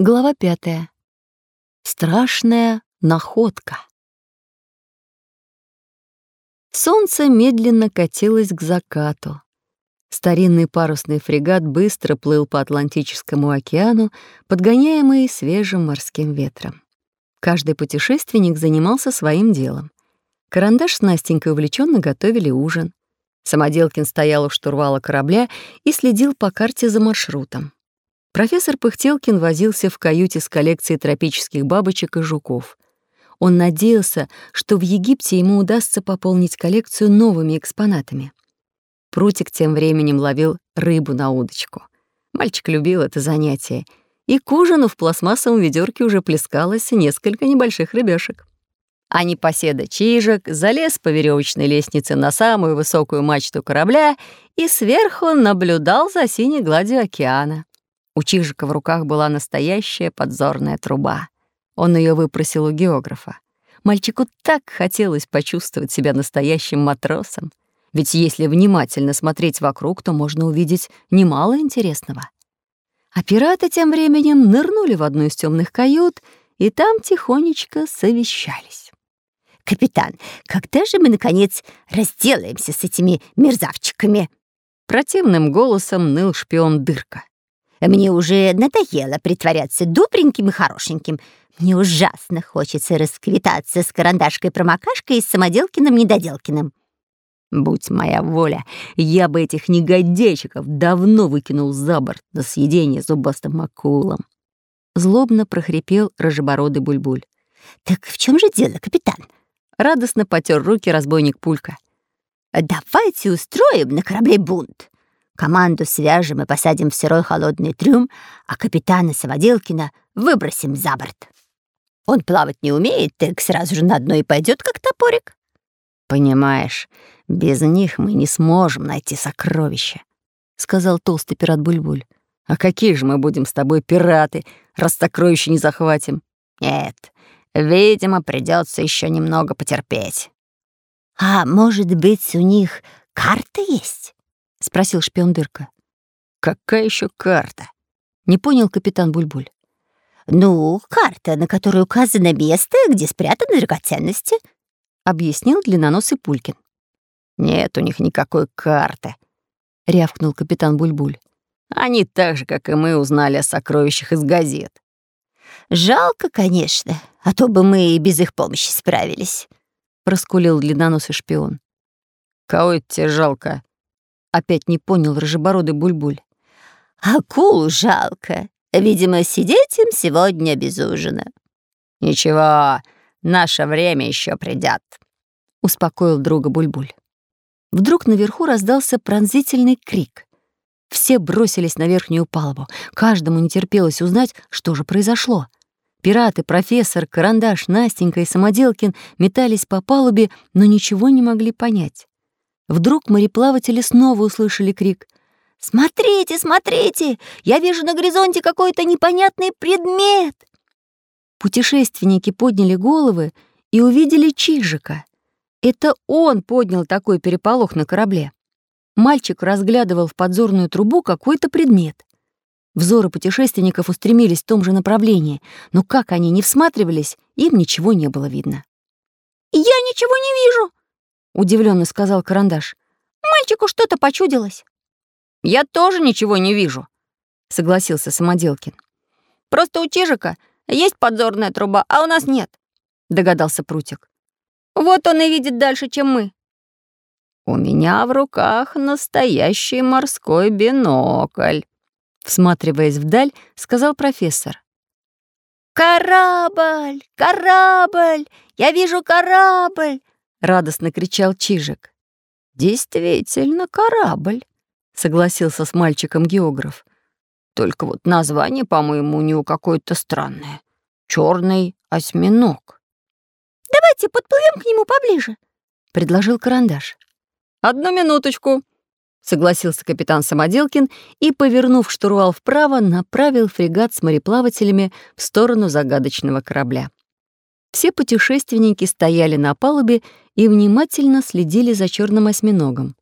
Глава пятая. Страшная находка. Солнце медленно катилось к закату. Старинный парусный фрегат быстро плыл по Атлантическому океану, подгоняемый свежим морским ветром. Каждый путешественник занимался своим делом. Карандаш с Настенькой увлеченно готовили ужин. Самоделкин стоял у штурвала корабля и следил по карте за маршрутом. Профессор Пыхтелкин возился в каюте с коллекцией тропических бабочек и жуков. Он надеялся, что в Египте ему удастся пополнить коллекцию новыми экспонатами. Прутик тем временем ловил рыбу на удочку. Мальчик любил это занятие, и к ужину в пластмассовом ведерке уже плескалось несколько небольших рыбешек. А непоседа Чижик залез по веревочной лестнице на самую высокую мачту корабля и сверху наблюдал за синей гладью океана. У Чижика в руках была настоящая подзорная труба. Он ее выпросил у географа. Мальчику так хотелось почувствовать себя настоящим матросом. Ведь если внимательно смотреть вокруг, то можно увидеть немало интересного. А пираты тем временем нырнули в одну из темных кают и там тихонечко совещались. «Капитан, когда же мы, наконец, разделаемся с этими мерзавчиками?» Противным голосом ныл шпион Дырка. Мне уже надоело притворяться добреньким и хорошеньким. Мне ужасно хочется расквитаться с карандашкой-промокашкой и с самоделкиным-недоделкиным. Будь моя воля, я бы этих негодяйчиков давно выкинул за борт на съедение зубастым акулам. Злобно прохрипел рыжебородый бульбуль. «Так в чем же дело, капитан?» Радостно потер руки разбойник Пулька. «Давайте устроим на корабле бунт. Команду свяжем и посадим в сырой холодный трюм, а капитана Самоделкина выбросим за борт. Он плавать не умеет, так сразу же на дно и пойдет, как топорик. Понимаешь, без них мы не сможем найти сокровища, сказал толстый пират Бульбуль. А какие же мы будем с тобой пираты, раз сокровища не захватим? Нет, видимо, придется еще немного потерпеть. А может быть, у них карта есть? — спросил шпион Дырка. «Какая еще карта?» — не понял капитан Бульбуль. «Ну, карта, на которой указано место, где спрятаны драгоценности», — объяснил длинноносый Пулькин. «Нет у них никакой карты», — рявкнул капитан Бульбуль. «Они так же, как и мы, узнали о сокровищах из газет». «Жалко, конечно, а то бы мы и без их помощи справились», — проскулил длинноносый шпион. «Кого это тебе жалко?» Опять не понял рыжебородый бульбуль. Акул жалко. Видимо, сидеть им сегодня без ужина. Ничего, наше время еще придет, успокоил друга Бульбуль. Вдруг наверху раздался пронзительный крик. Все бросились на верхнюю палубу. Каждому не терпелось узнать, что же произошло. Пираты, профессор, карандаш, Настенька и Самоделкин метались по палубе, но ничего не могли понять. Вдруг мореплаватели снова услышали крик. «Смотрите, смотрите! Я вижу на горизонте какой-то непонятный предмет!» Путешественники подняли головы и увидели Чижика. Это он поднял такой переполох на корабле. Мальчик разглядывал в подзорную трубу какой-то предмет. Взоры путешественников устремились в том же направлении, но как они не всматривались, им ничего не было видно. «Я ничего не вижу!» Удивленно сказал карандаш. Мальчику что-то почудилось. Я тоже ничего не вижу, согласился Самоделкин. Просто у Чижика есть подзорная труба, а у нас нет, догадался Прутик. Вот он и видит дальше, чем мы. У меня в руках настоящий морской бинокль, всматриваясь вдаль, сказал профессор. «Корабль! Корабль! Я вижу корабль! — радостно кричал Чижик. «Действительно корабль», — согласился с мальчиком географ. «Только вот название, по-моему, у него какое-то странное. Черный осьминог». «Давайте подплывем к нему поближе», — предложил карандаш. «Одну минуточку», — согласился капитан Самоделкин и, повернув штурвал вправо, направил фрегат с мореплавателями в сторону загадочного корабля. Все путешественники стояли на палубе и внимательно следили за черным осьминогом.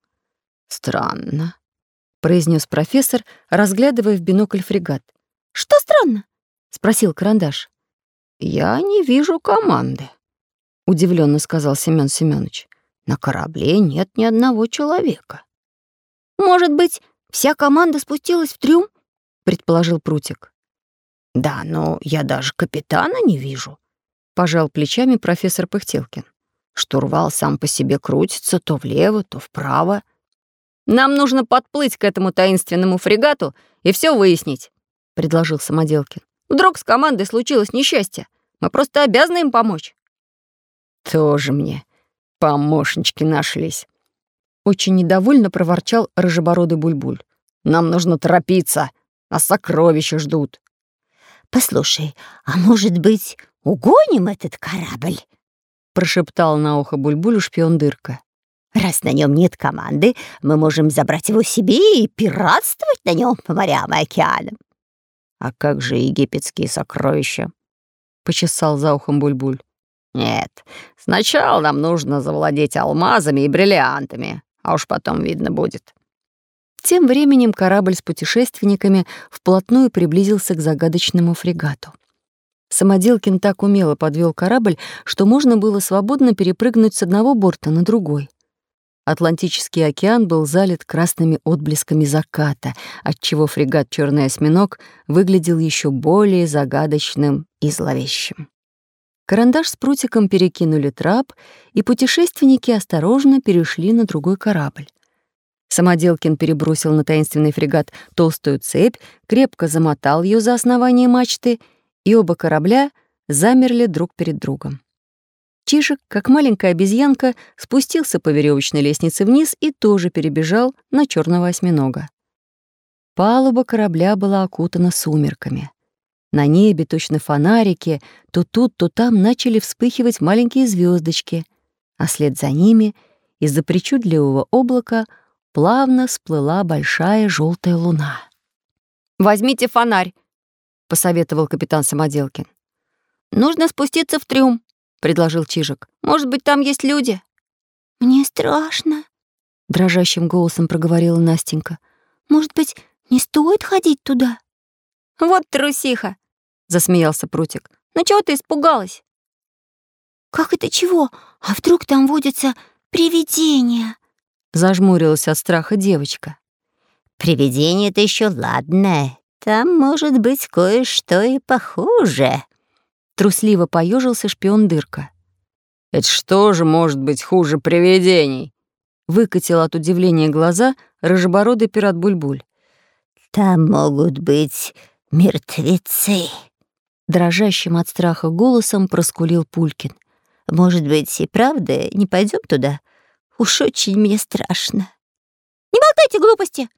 «Странно», — произнес профессор, разглядывая в бинокль фрегат. «Что странно?» — спросил Карандаш. «Я не вижу команды», — удивленно сказал Семён Семёныч. «На корабле нет ни одного человека». «Может быть, вся команда спустилась в трюм?» — предположил Прутик. «Да, но я даже капитана не вижу», — пожал плечами профессор Пыхтелкин. Штурвал сам по себе крутится то влево, то вправо. «Нам нужно подплыть к этому таинственному фрегату и все выяснить», — предложил Самоделкин. «Вдруг с командой случилось несчастье. Мы просто обязаны им помочь». «Тоже мне помощнички нашлись», — очень недовольно проворчал рыжебородый Бульбуль. «Нам нужно торопиться, нас сокровища ждут». «Послушай, а может быть, угоним этот корабль?» Прошептал на ухо Бульбулю шпион Дырка. «Раз на нем нет команды, мы можем забрать его себе и пиратствовать на нем по морям и океанам». «А как же египетские сокровища?» — почесал за ухом Бульбуль. «Нет, сначала нам нужно завладеть алмазами и бриллиантами, а уж потом видно будет». Тем временем корабль с путешественниками вплотную приблизился к загадочному фрегату. Самоделкин так умело подвел корабль, что можно было свободно перепрыгнуть с одного борта на другой. Атлантический океан был залит красными отблесками заката, отчего фрегат «Черный осьминог» выглядел еще более загадочным и зловещим. Карандаш с прутиком перекинули трап, и путешественники осторожно перешли на другой корабль. Самоделкин перебросил на таинственный фрегат толстую цепь, крепко замотал ее за основание мачты — и оба корабля замерли друг перед другом. Чижик, как маленькая обезьянка, спустился по веревочной лестнице вниз и тоже перебежал на черного осьминога. Палуба корабля была окутана сумерками. На небе, точно фонарики, то тут, то там начали вспыхивать маленькие звездочки, а след за ними из-за причудливого облака плавно сплыла большая желтая луна. «Возьмите фонарь!» — посоветовал капитан Самоделкин. «Нужно спуститься в трюм», — предложил Чижик. «Может быть, там есть люди?» «Мне страшно», — дрожащим голосом проговорила Настенька. «Может быть, не стоит ходить туда?» «Вот трусиха», — засмеялся Прутик. «Ну чего ты испугалась?» «Как это чего? А вдруг там водятся привидения?» Зажмурилась от страха девочка. «Привидение-то еще ладное, там может быть кое-что и похуже. Трусливо поежился шпион Дырка. Это что же может быть хуже привидений? Выкатил от удивления глаза рыжебородый пират Бульбуль. Там могут быть мертвецы. Дрожащим от страха голосом проскулил Пулькин. Может быть, и правда не пойдем туда? Уж очень мне страшно. Не болтайте глупости,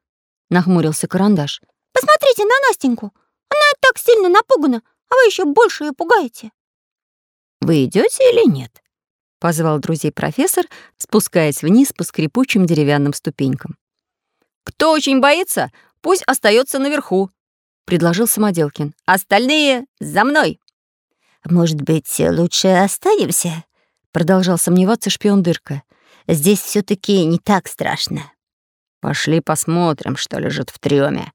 нахмурился карандаш. Посмотрите на Настеньку. Она так сильно напугана, а вы еще больше ее пугаете. Вы идете или нет? Позвал друзей профессор, спускаясь вниз по скрипучим деревянным ступенькам. Кто очень боится, пусть остается наверху, предложил Самоделкин. Остальные за мной. Может быть, лучше останемся? Продолжал сомневаться шпион Дырка. Здесь все таки не так страшно. Пошли посмотрим, что лежит в трюме,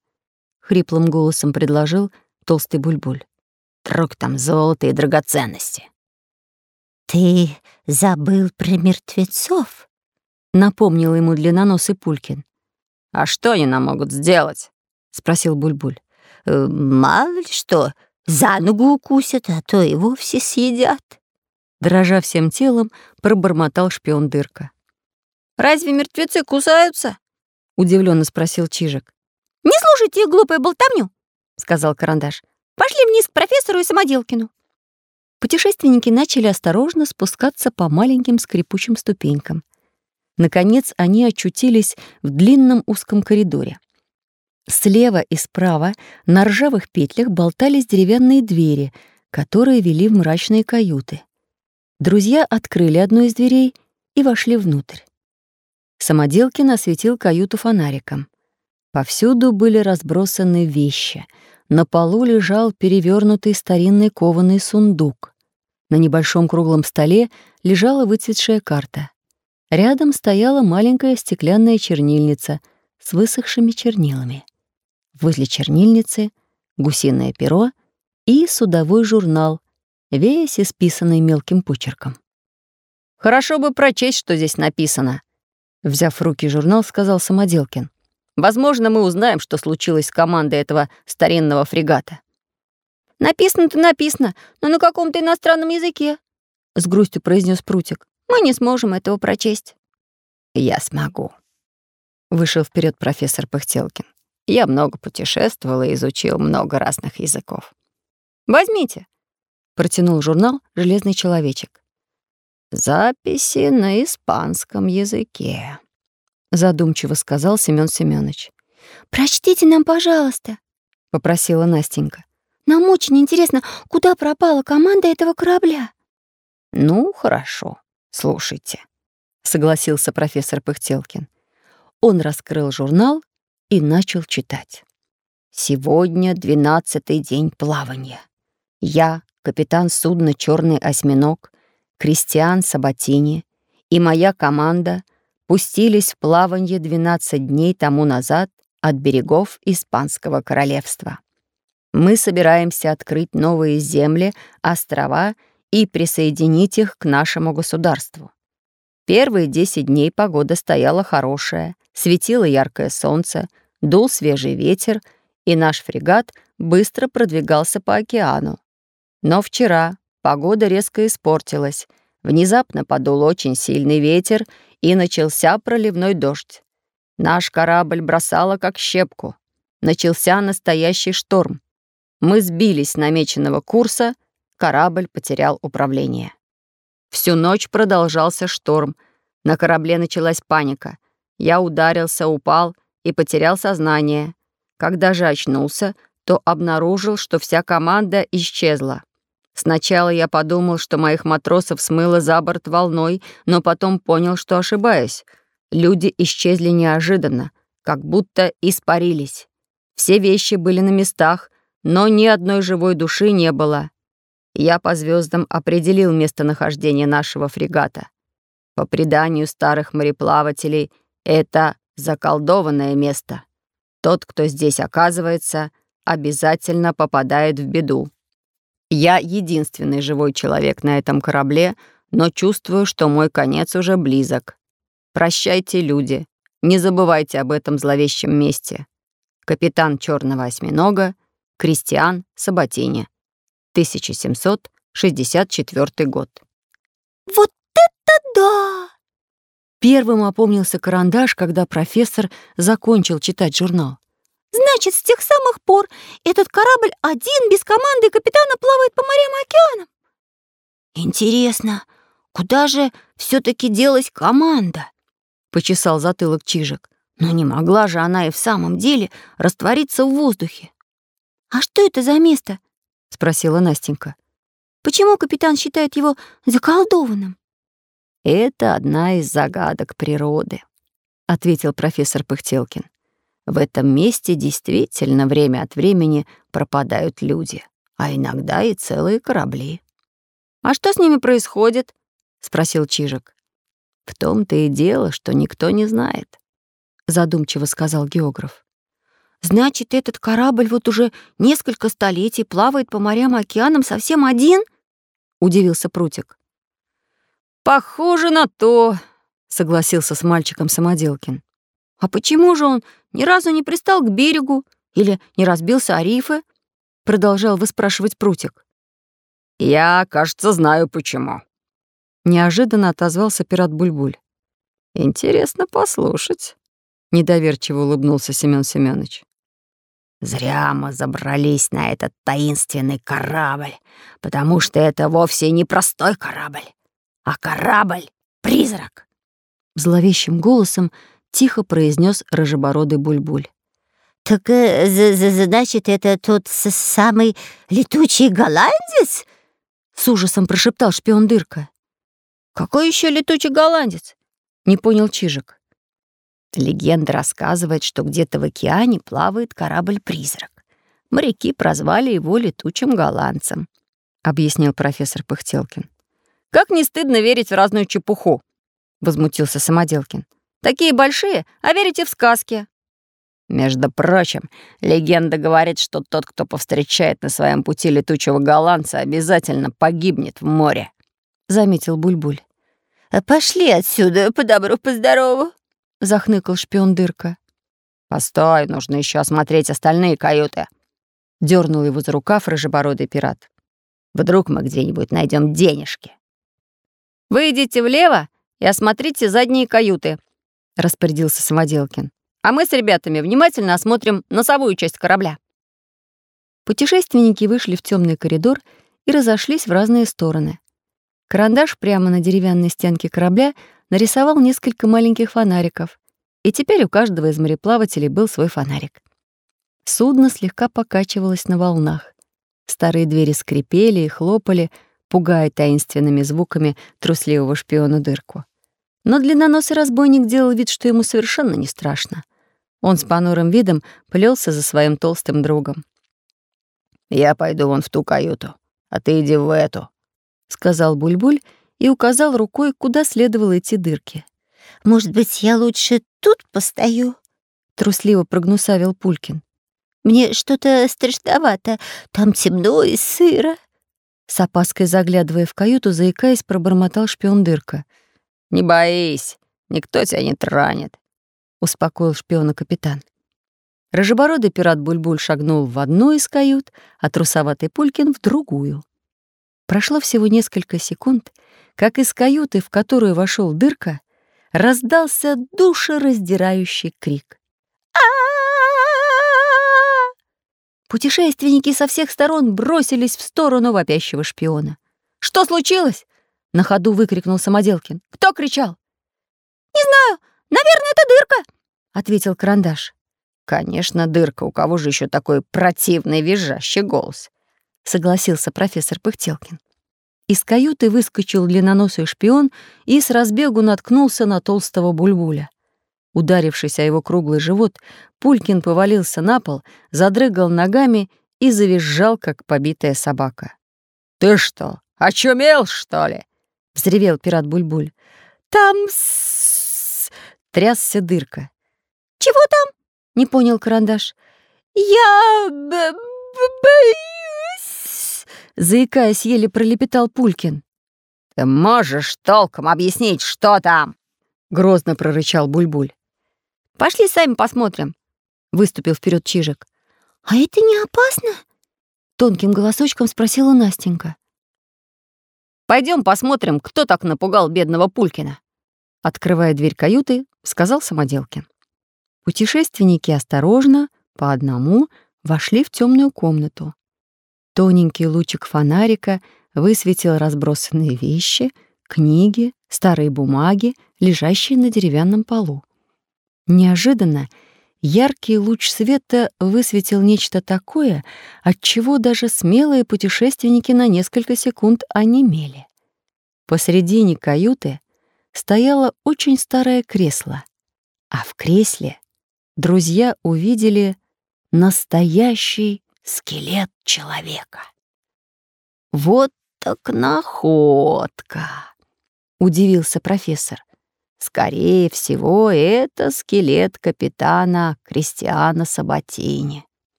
хриплым голосом предложил толстый бульбуль. Трог там золото и драгоценности. Ты забыл про мертвецов? Напомнил ему длинноносый Пулькин. А что они нам могут сделать? спросил Бульбуль. Э, мало ли что, за ногу укусят, а то и вовсе съедят. Дрожа всем телом, пробормотал шпион Дырка. «Разве мертвецы кусаются?» — удивленно спросил Чижик. «Не слушайте их глупую болтовню», — сказал Карандаш. «Пошли вниз к профессору и Самоделкину». Путешественники начали осторожно спускаться по маленьким скрипучим ступенькам. Наконец они очутились в длинном узком коридоре. Слева и справа на ржавых петлях болтались деревянные двери, которые вели в мрачные каюты. Друзья открыли одну из дверей и вошли внутрь. Самоделкин осветил каюту фонариком. Повсюду были разбросаны вещи. На полу лежал перевернутый старинный кованый сундук. На небольшом круглом столе лежала выцветшая карта. Рядом стояла маленькая стеклянная чернильница с высохшими чернилами. Возле чернильницы — гусиное перо и судовой журнал, весь исписанный мелким почерком. «Хорошо бы прочесть, что здесь написано», — взяв в руки журнал, сказал Самоделкин. «Возможно, мы узнаем, что случилось с командой этого старинного фрегата». «Написано-то написано, но на каком-то иностранном языке», — с грустью произнес Прутик. «Мы не сможем этого прочесть». «Я смогу», — вышел вперед профессор Пыхтелкин. «Я много путешествовал и изучил много разных языков». «Возьмите», — протянул журнал «Железный человечек». «Записи на испанском языке», — задумчиво сказал Семён Семёныч. «Прочтите нам, пожалуйста», — попросила Настенька. «Нам очень интересно, куда пропала команда этого корабля». «Ну, хорошо, слушайте», — согласился профессор Пыхтелкин. Он раскрыл журнал и начал читать. «Сегодня двенадцатый день плавания. Я, капитан судна «Черный осьминог», Кристиан Сабатини и моя команда пустились в плавание 12 дней тому назад от берегов Испанского королевства. Мы собираемся открыть новые земли, острова и присоединить их к нашему государству. Первые 10 дней погода стояла хорошая, светило яркое солнце, дул свежий ветер, и наш фрегат быстро продвигался по океану. Но вчера, Погода резко испортилась. Внезапно подул очень сильный ветер, и начался проливной дождь. Наш корабль бросало как щепку. Начался настоящий шторм. Мы сбились с намеченного курса, корабль потерял управление. Всю ночь продолжался шторм. На корабле началась паника. Я ударился, упал и потерял сознание. Когда же очнулся, то обнаружил, что вся команда исчезла. Сначала я подумал, что моих матросов смыло за борт волной, но потом понял, что ошибаюсь. Люди исчезли неожиданно, как будто испарились. Все вещи были на местах, но ни одной живой души не было. Я по звездам определил местонахождение нашего фрегата. По преданию старых мореплавателей, это заколдованное место. Тот, кто здесь оказывается, обязательно попадает в беду. Я единственный живой человек на этом корабле, но чувствую, что мой конец уже близок. Прощайте, люди. Не забывайте об этом зловещем месте. Капитан Черного осьминога Кристиан Сабатини. 1764 год. «Вот это да!» Первым опомнился карандаш, когда профессор закончил читать журнал. Значит, с тех самых пор этот корабль один, без команды капитана, плавает по морям и океанам. Интересно, куда же все-таки делась команда? Почесал затылок Чижик. Но не могла же она и в самом деле раствориться в воздухе. «А что это за место?» — спросила Настенька. «Почему капитан считает его заколдованным?» «Это одна из загадок природы», — ответил профессор Пыхтелкин. В этом месте действительно время от времени пропадают люди, а иногда и целые корабли. «А что с ними происходит?» — спросил Чижик. «В том-то и дело, что никто не знает», — задумчиво сказал географ. «Значит, этот корабль вот уже несколько столетий плавает по морям и океанам совсем один?» — удивился Прутик. «Похоже на то», — согласился с мальчиком Самоделкин. «А почему же он ни разу не пристал к берегу или не разбился о рифы?» — продолжал выспрашивать Прутик. «Я, кажется, знаю почему», — неожиданно отозвался пират Бульбуль. «Интересно послушать», — недоверчиво улыбнулся Семён Семёныч. «Зря мы забрались на этот таинственный корабль, потому что это вовсе не простой корабль, а корабль-призрак». Зловещим голосом тихо произнес рыжебородый бульбуль. «Так, э, значит, это тот самый летучий голландец?» С ужасом прошептал шпион Дырка. «Какой еще летучий голландец?» Не понял Чижик. Легенда рассказывает, что где-то в океане плавает корабль-призрак. Моряки прозвали его летучим голландцем, объяснил профессор Пыхтелкин. «Как не стыдно верить в разную чепуху!» — возмутился Самоделкин. Такие большие, а верите в сказки». Между прочим, легенда говорит, что тот, кто повстречает на своем пути летучего голландца, обязательно погибнет в море», — заметил Бульбуль. «А пошли отсюда, по добру, по здорову», — захныкал шпион Дырка. «Постой, нужно еще осмотреть остальные каюты», — дернул его за рукав рыжебородый пират. «Вдруг мы где-нибудь найдем денежки». «Выйдите влево и осмотрите задние каюты», — распорядился Самоделкин а мы с ребятами внимательно осмотрим носовую часть корабля». Путешественники вышли в темный коридор и разошлись в разные стороны. Карандаш прямо на деревянной стенке корабля нарисовал несколько маленьких фонариков, и теперь у каждого из мореплавателей был свой фонарик. Судно слегка покачивалось на волнах. Старые двери скрипели и хлопали, пугая таинственными звуками трусливого шпиона дырку. Но длинноносый разбойник делал вид, что ему совершенно не страшно. Он с понурым видом плелся за своим толстым другом. «Я пойду вон в ту каюту, а ты иди в эту», — сказал Бульбуль и указал рукой, куда следовало идти дырки. «Может быть, я лучше тут постою?» — трусливо прогнусавил Пулькин. «Мне что-то страшновато, там темно и сыро». С опаской заглядывая в каюту, заикаясь, пробормотал шпион дырка. «Не боись, никто тебя не транет успокоил шпиона капитан. Рыжебородый пират Бульбуль шагнул в одну из кают, а трусоватый Пулькин — в другую. Прошло всего несколько секунд, как из каюты, в которую вошел дырка, раздался душераздирающий крик. Путешественники со всех сторон бросились в сторону вопящего шпиона. «Что случилось?» — на ходу выкрикнул Самоделкин. «Кто кричал?» «Не знаю, наверное, это дырка», — ответил карандаш. «Конечно, дырка. У кого же еще такой противный визжащий голос?» — согласился профессор Пыхтелкин. Из каюты выскочил длинноносый шпион и с разбегу наткнулся на толстого бульбуля. Ударившись о его круглый живот, Пулькин повалился на пол, задрыгал ногами и завизжал, как побитая собака. «Ты что, очумел, что ли?» — взревел пират Бульбуль. «Там с...» — трясся дырка. «Чего там?» — не понял карандаш. «Я боюсь!» — заикаясь, еле пролепетал Пулькин. «Ты можешь толком объяснить, что там?» — грозно прорычал Бульбуль. «Пошли сами посмотрим», — выступил вперед Чижик. «А это не опасно?» — тонким голосочком спросила Настенька. Пойдем посмотрим, кто так напугал бедного Пулькина», — открывая дверь каюты, сказал Самоделкин. Путешественники осторожно, по одному, вошли в темную комнату. Тоненький лучик фонарика высветил разбросанные вещи, книги, старые бумаги, лежащие на деревянном полу. Неожиданно яркий луч света высветил нечто такое, от чего даже смелые путешественники на несколько секунд онемели. Посредине каюты стояло очень старое кресло, а в кресле друзья увидели настоящий скелет человека. «Вот так находка!» — удивился профессор. «Скорее всего, это скелет капитана Кристиана Сабатини».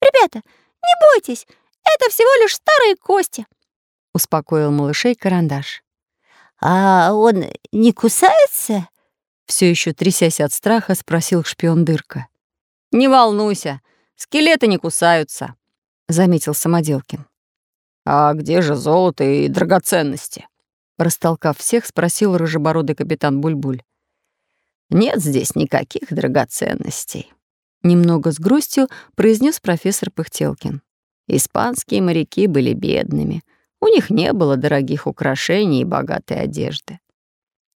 «Ребята, не бойтесь, это всего лишь старые кости», — успокоил малышей карандаш. «А он не кусается?» Все еще трясясь от страха, спросил шпион Дырка. «Не волнуйся, скелеты не кусаются», — заметил Самоделкин. «А где же золото и драгоценности?» Растолкав всех, спросил рыжебородый капитан Бульбуль. «Нет здесь никаких драгоценностей», — немного с грустью произнес профессор Пыхтелкин. «Испанские моряки были бедными. У них не было дорогих украшений и богатой одежды.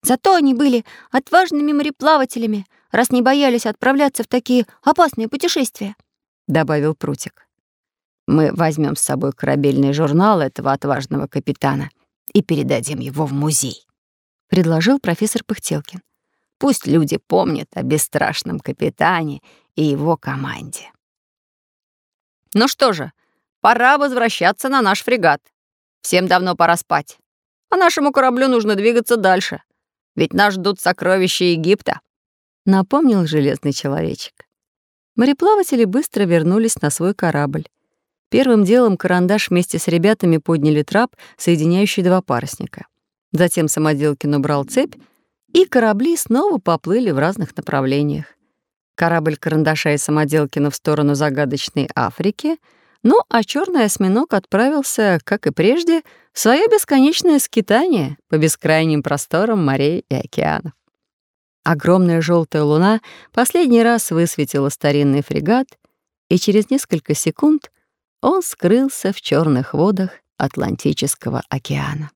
Зато они были отважными мореплавателями, раз не боялись отправляться в такие опасные путешествия», — добавил Прутик. «Мы возьмем с собой корабельный журнал этого отважного капитана и передадим его в музей», — предложил профессор Пыхтелкин. «Пусть люди помнят о бесстрашном капитане и его команде». «Ну что же, пора возвращаться на наш фрегат. Всем давно пора спать. А нашему кораблю нужно двигаться дальше», ведь нас ждут сокровища Египта», — напомнил железный человечек. Мореплаватели быстро вернулись на свой корабль. Первым делом карандаш вместе с ребятами подняли трап, соединяющий два парусника. Затем Самоделкин убрал цепь, и корабли снова поплыли в разных направлениях. Корабль карандаша и Самоделкина в сторону загадочной Африки, ну а черный осьминог отправился, как и прежде, в свое бесконечное скитание по бескрайним просторам морей и океанов. Огромная желтая луна последний раз высветила старинный фрегат, и через несколько секунд он скрылся в черных водах Атлантического океана.